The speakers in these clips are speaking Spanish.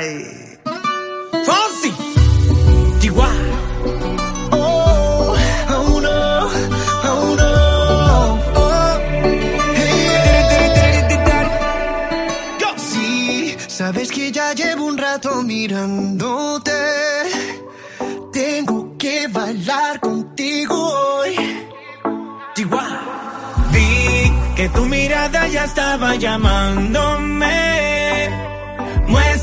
Ay. Fonsi. Chihuahua. Oh, oh no, oh no. Oh. Hey. Sí, sabes que ya llevo un rato mirándote. Tengo que bailar contigo hoy. Chihuahua. Vi que tu mirada ya estaba llamándome.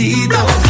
necesito.